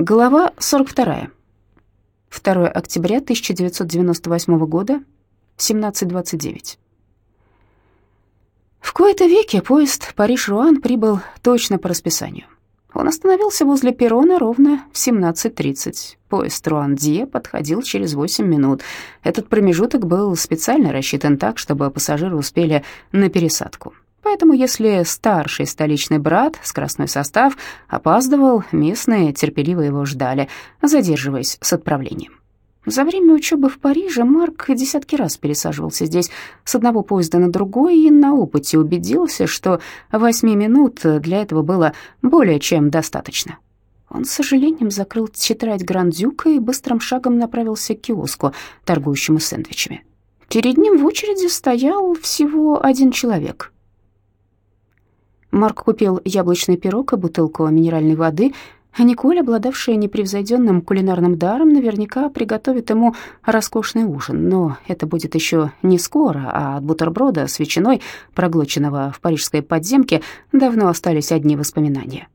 Глава 42. 2 октября 1998 года, 17.29. В кои-то веке поезд Париж-Руан прибыл точно по расписанию. Он остановился возле перрона ровно в 17.30. Поезд Руан-Дье подходил через 8 минут. Этот промежуток был специально рассчитан так, чтобы пассажиры успели на пересадку. Поэтому если старший столичный брат, скоростной состав, опаздывал, местные терпеливо его ждали, задерживаясь с отправлением. За время учебы в Париже Марк десятки раз пересаживался здесь с одного поезда на другой и на опыте убедился, что восьми минут для этого было более чем достаточно. Он с сожалением закрыл тетрадь Грандюка и быстрым шагом направился к киоску, торгующему сэндвичами. Перед ним в очереди стоял всего один человек — Марк купил яблочный пирог и бутылку минеральной воды, Николь, обладавшая непревзойденным кулинарным даром, наверняка приготовит ему роскошный ужин. Но это будет еще не скоро, а от бутерброда с ветчиной, проглоченного в парижской подземке, давно остались одни воспоминания.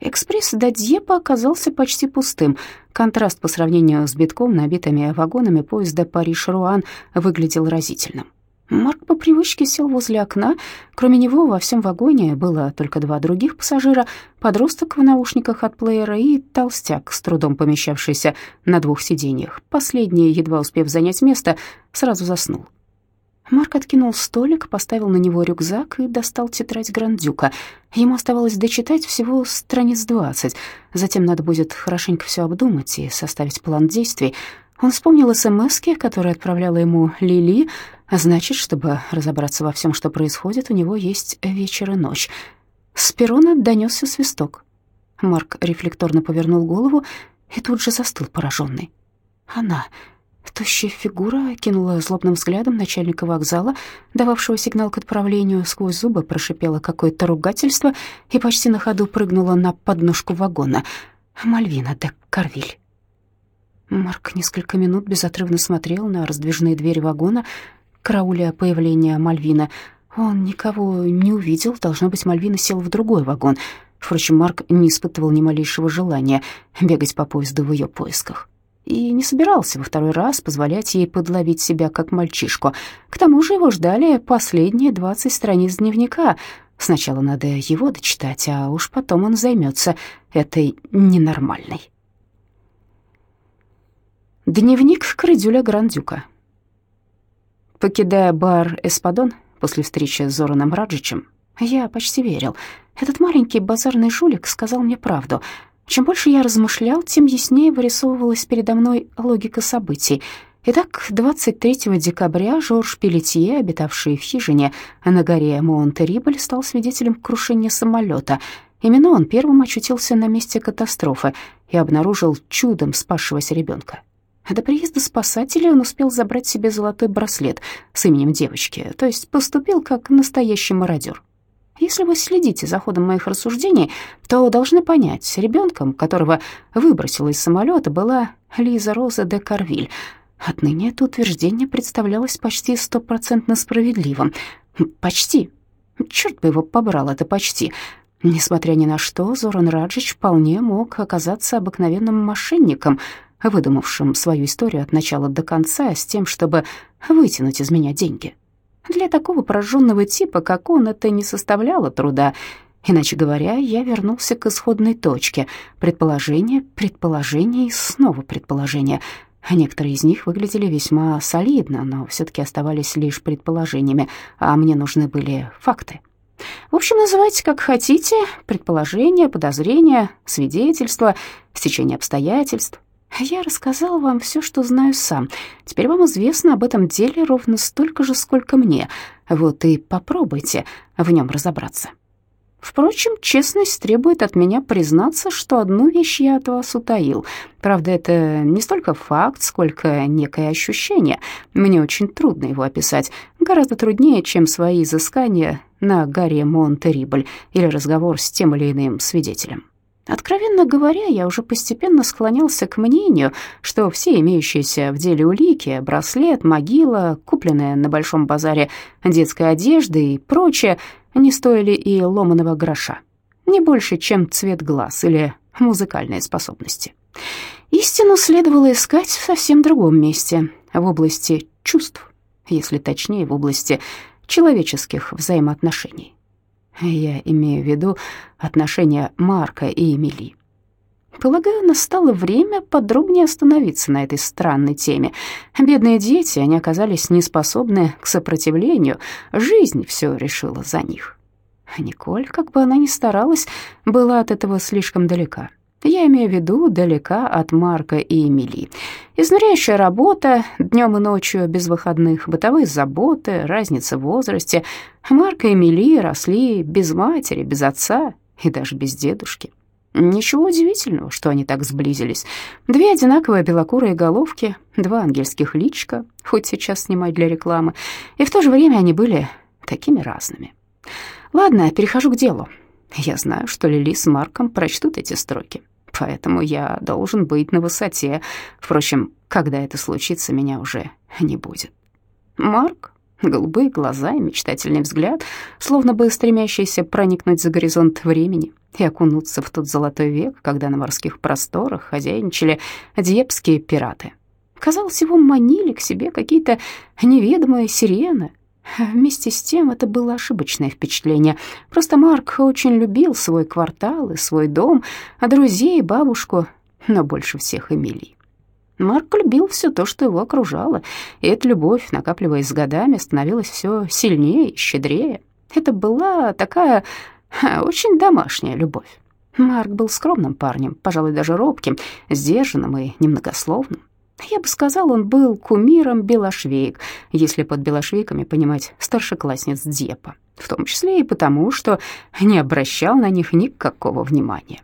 Экспресс до Дьепа оказался почти пустым. Контраст по сравнению с битком, набитыми вагонами поезда Париж-Руан, выглядел разительным. Марк по привычке сел возле окна. Кроме него во всем вагоне было только два других пассажира, подросток в наушниках от плеера и толстяк, с трудом помещавшийся на двух сиденьях. Последний, едва успев занять место, сразу заснул. Марк откинул столик, поставил на него рюкзак и достал тетрадь Грандюка. Ему оставалось дочитать всего страниц двадцать. Затем надо будет хорошенько все обдумать и составить план действий. Он вспомнил СМСки, которые отправляла ему Лили, а значит, чтобы разобраться во всем, что происходит, у него есть вечер и ночь. С перрона донесся свисток. Марк рефлекторно повернул голову и тут же застыл пораженный. Она, тощая фигура, кинула злобным взглядом начальника вокзала, дававшего сигнал к отправлению, сквозь зубы прошипела какое-то ругательство и почти на ходу прыгнула на подножку вагона. Мальвина де Карвиль. Марк несколько минут безотрывно смотрел на раздвижные двери вагона, карауля появления Мальвина. Он никого не увидел, должно быть, Мальвина сел в другой вагон. Впрочем, Марк не испытывал ни малейшего желания бегать по поезду в ее поисках. И не собирался во второй раз позволять ей подловить себя как мальчишку. К тому же его ждали последние двадцать страниц дневника. Сначала надо его дочитать, а уж потом он займется этой ненормальной. Дневник Крыдюля Грандюка. Покидая бар «Эспадон» после встречи с Зораном Раджичем, я почти верил. Этот маленький базарный жулик сказал мне правду. Чем больше я размышлял, тем яснее вырисовывалась передо мной логика событий. Итак, 23 декабря Жорж Пелетье, обитавший в хижине на горе Монте-Рибль, стал свидетелем крушения самолета. Именно он первым очутился на месте катастрофы и обнаружил чудом спасшегося ребенка. До приезда спасателей он успел забрать себе золотой браслет с именем девочки, то есть поступил как настоящий мародер. Если вы следите за ходом моих рассуждений, то должны понять, ребенком, которого выбросила из самолета, была Лиза Роза де Карвиль. Отныне это утверждение представлялось почти стопроцентно справедливым. Почти. Черт бы его побрал, это почти. Несмотря ни на что, Зоран Раджич вполне мог оказаться обыкновенным мошенником — выдумавшим свою историю от начала до конца с тем, чтобы вытянуть из меня деньги. Для такого пораженного типа, как он, это не составляло труда. Иначе говоря, я вернулся к исходной точке. Предположение, предположение и снова предположение. Некоторые из них выглядели весьма солидно, но все-таки оставались лишь предположениями, а мне нужны были факты. В общем, называйте как хотите. Предположения, подозрения, свидетельства, стечение обстоятельств. Я рассказал вам все, что знаю сам. Теперь вам известно об этом деле ровно столько же, сколько мне. Вот и попробуйте в нем разобраться. Впрочем, честность требует от меня признаться, что одну вещь я от вас утаил. Правда, это не столько факт, сколько некое ощущение. Мне очень трудно его описать. Гораздо труднее, чем свои изыскания на горе Монтерибль или разговор с тем или иным свидетелем. Откровенно говоря, я уже постепенно склонялся к мнению, что все имеющиеся в деле улики, браслет, могила, купленная на большом базаре детская одежда и прочее, не стоили и ломаного гроша. Не больше, чем цвет глаз или музыкальные способности. Истину следовало искать в совсем другом месте, в области чувств, если точнее, в области человеческих взаимоотношений. Я имею в виду отношения Марка и Эмили. Полагаю, настало время подробнее остановиться на этой странной теме. Бедные дети, они оказались неспособны к сопротивлению. Жизнь все решила за них. Николь, как бы она ни старалась, была от этого слишком далека. Я имею в виду далека от Марка и Эмили. Изнуряющая работа днем и ночью, без выходных, бытовые заботы, разница в возрасте. Марк и Эмили росли без матери, без отца и даже без дедушки. Ничего удивительного, что они так сблизились. Две одинаковые белокурые головки, два ангельских личка, хоть сейчас снимать для рекламы, и в то же время они были такими разными. Ладно, перехожу к делу. Я знаю, что Лили с Марком прочтут эти строки, поэтому я должен быть на высоте. Впрочем, когда это случится, меня уже не будет. Марк, голубые глаза и мечтательный взгляд, словно бы стремящийся проникнуть за горизонт времени — и окунуться в тот золотой век, когда на морских просторах хозяйничали дьепские пираты. Казалось, его манили к себе какие-то неведомые сирены. Вместе с тем это было ошибочное впечатление. Просто Марк очень любил свой квартал и свой дом, а друзей, бабушку, но больше всех Эмилий. Марк любил все то, что его окружало, и эта любовь, накапливаясь с годами, становилась все сильнее и щедрее. Это была такая очень домашняя любовь. Марк был скромным парнем, пожалуй, даже робким, сдержанным и немногословным. Я бы сказал, он был кумиром белошвеек, если под белошвейками понимать старшеклассниц Депа, в том числе и потому, что не обращал на них никакого внимания.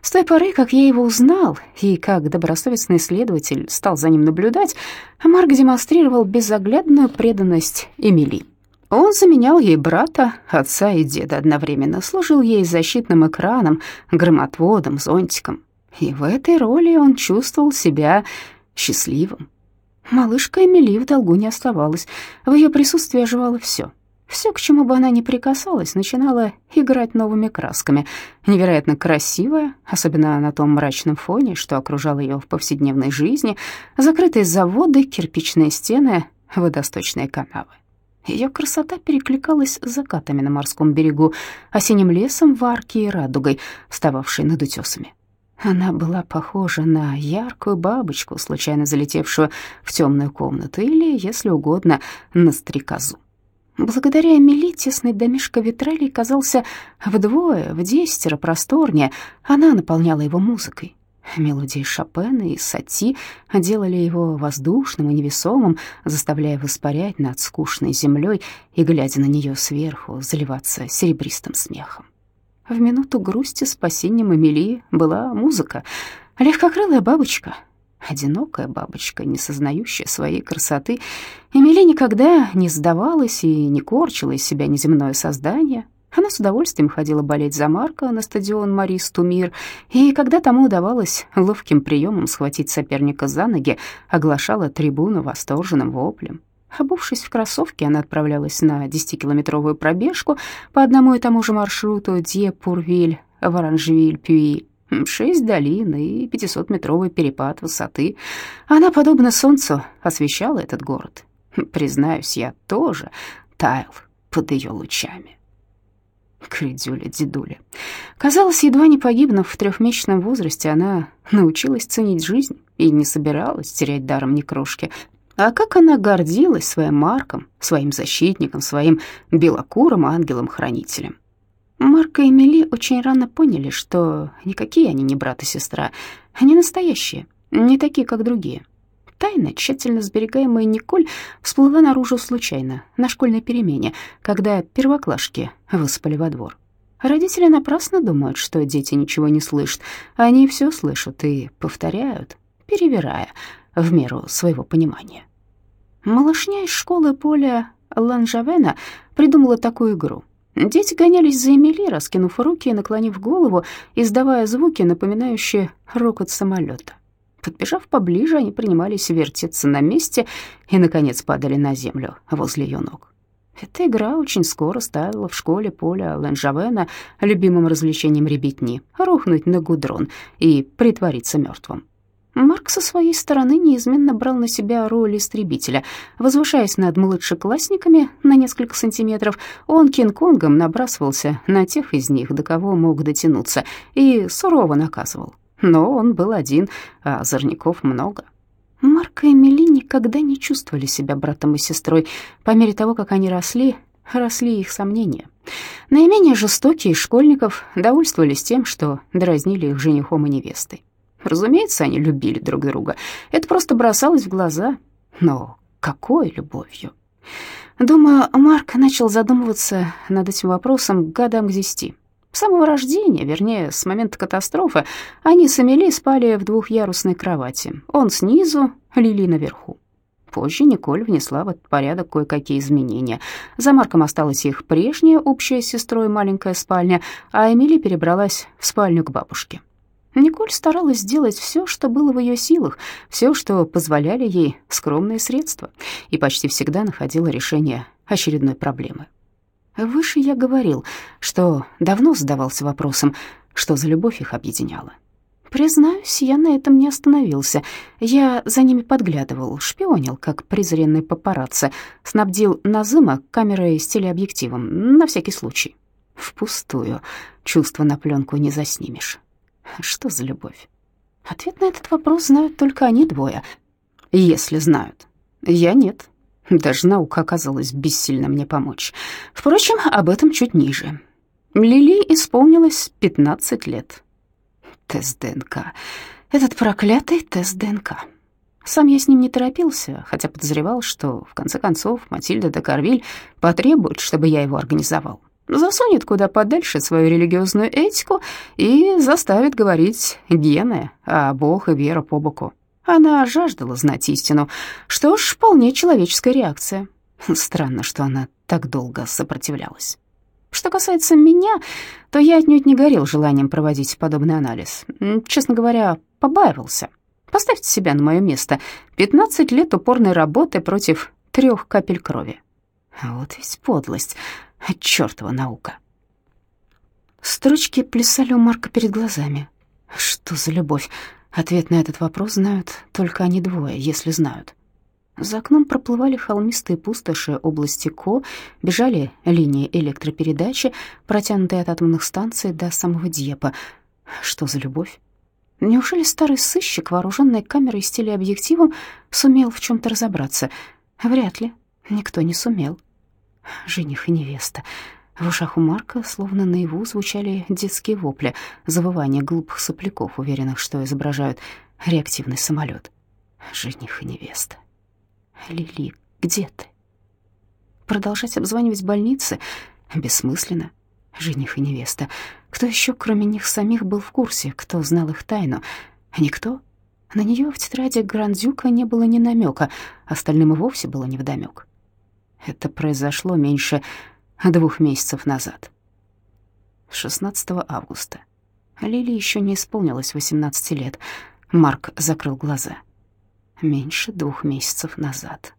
С той поры, как я его узнал, и как добросовестный следователь стал за ним наблюдать, Марк демонстрировал безоглядную преданность Эмили. Он заменял ей брата, отца и деда одновременно, служил ей защитным экраном, громотводом, зонтиком. И в этой роли он чувствовал себя счастливым. Малышка Эмили в долгу не оставалась. В ее присутствии оживало все. Все, к чему бы она ни прикасалась, начинала играть новыми красками. Невероятно красивая, особенно на том мрачном фоне, что окружал ее в повседневной жизни, закрытые заводы, кирпичные стены, водосточные канавы. Ее красота перекликалась с закатами на морском берегу, осенним лесом в арке и радугой, встававшей над утесами. Она была похожа на яркую бабочку, случайно залетевшую в темную комнату, или, если угодно, на стрекозу. Благодаря Эмили тесный домишко витралей казался вдвое, в десятеро просторнее. Она наполняла его музыкой. Мелодии Шопена и Сати делали его воздушным и невесомым, заставляя воспарять над скучной землей и, глядя на нее сверху, заливаться серебристым смехом. В минуту грусти спасением Эмилии была музыка, легкокрылая бабочка, одинокая бабочка, не сознающая своей красоты. Эмили никогда не сдавалась и не корчила из себя неземное создание — она с удовольствием ходила болеть за Марка на стадион Марис Тумир, и когда тому удавалось ловким приемом схватить соперника за ноги, оглашала трибуну восторженным воплем. Обувшись в кроссовки, она отправлялась на 10-километровую пробежку по одному и тому же маршруту Дье-Пурвиль, Варанжвиль, Пюи. Шесть долин и 500-метровый перепад высоты. Она, подобно солнцу, освещала этот город. Признаюсь, я тоже таял под ее лучами. Кридюля-дедуля. Казалось, едва не погибнув в трехмесячном возрасте, она научилась ценить жизнь и не собиралась терять даром ни крошки. А как она гордилась своим Марком, своим защитником, своим белокурым ангелом-хранителем. Марк и Эмили очень рано поняли, что никакие они не брат и сестра, они настоящие, не такие, как другие. Тайна, тщательно сберегаемая Николь, всплыла наружу случайно, на школьной перемене, когда первоклашки выспали во двор. Родители напрасно думают, что дети ничего не слышат. Они все слышат и повторяют, перевирая в меру своего понимания. Малышня из школы поля Ланжавена придумала такую игру. Дети гонялись за Эмили, раскинув руки и наклонив голову, издавая звуки, напоминающие рокот самолета. Подбежав поближе, они принимались вертеться на месте и, наконец, падали на землю возле ее ног. Эта игра очень скоро стала в школе Поля Ленжавена любимым развлечением ребятни — рухнуть на гудрон и притвориться мертвым. Марк со своей стороны неизменно брал на себя роль истребителя. Возвышаясь над младшеклассниками на несколько сантиметров, он Кинг-Конгом набрасывался на тех из них, до кого мог дотянуться, и сурово наказывал. Но он был один, а озорников много. Марк и Эмили никогда не чувствовали себя братом и сестрой. По мере того, как они росли, росли их сомнения. Наименее жестокие из школьников довольствовались тем, что дразнили их женихом и невестой. Разумеется, они любили друг друга. Это просто бросалось в глаза. Но какой любовью? Думаю, Марк начал задумываться над этим вопросом годам к десяти. С самого рождения, вернее, с момента катастрофы, они с Эмили спали в двухъярусной кровати. Он снизу, Лили наверху. Позже Николь внесла в этот порядок кое-какие изменения. За Марком осталась их прежняя общая с сестрой маленькая спальня, а Эмили перебралась в спальню к бабушке. Николь старалась сделать все, что было в ее силах, все, что позволяли ей скромные средства, и почти всегда находила решение очередной проблемы. Выше я говорил, что давно задавался вопросом, что за любовь их объединяла. Признаюсь, я на этом не остановился. Я за ними подглядывал, шпионил, как презренный папарацци, снабдил Назыма камерой с телеобъективом, на всякий случай. Впустую. Чувства на пленку не заснимешь. Что за любовь? Ответ на этот вопрос знают только они двое. Если знают. Я нет. Даже наука оказалась бессильна мне помочь. Впрочем, об этом чуть ниже. Лили исполнилось 15 лет. Тест ДНК. Этот проклятый тест ДНК. Сам я с ним не торопился, хотя подозревал, что, в конце концов, Матильда де Карвиль потребует, чтобы я его организовал. Засунет куда подальше свою религиозную этику и заставит говорить гены, а Бог и вера по боку. Она жаждала знать истину. Что ж, вполне человеческая реакция. Странно, что она так долго сопротивлялась. Что касается меня, то я отнюдь не горел желанием проводить подобный анализ. Честно говоря, побаивался. Поставьте себя на мое место. 15 лет упорной работы против трех капель крови. Вот ведь подлость, чертова наука. Строчки плясали у Марка перед глазами. Что за любовь? Ответ на этот вопрос знают только они двое, если знают. За окном проплывали холмистые пустоши области Ко, бежали линии электропередачи, протянутые от атомных станций до самого Дьепа. Что за любовь? Неужели старый сыщик, вооруженный камерой с телеобъективом, сумел в чем-то разобраться? Вряд ли. Никто не сумел. Жених и невеста. В ушах у Марка словно наяву звучали детские вопли, завывания глупых сопляков, уверенных, что изображают реактивный самолет. Жених и невеста. Лили, где ты? Продолжать обзванивать больницы бессмысленно. Жених и невеста. Кто еще, кроме них самих, был в курсе, кто знал их тайну? Никто. На нее в тетради Грандюка не было ни намека, остальным и вовсе было невдомек. Это произошло меньше двух месяцев назад. 16 августа. Лили еще не исполнилось 18 лет. Марк закрыл глаза. Меньше двух месяцев назад.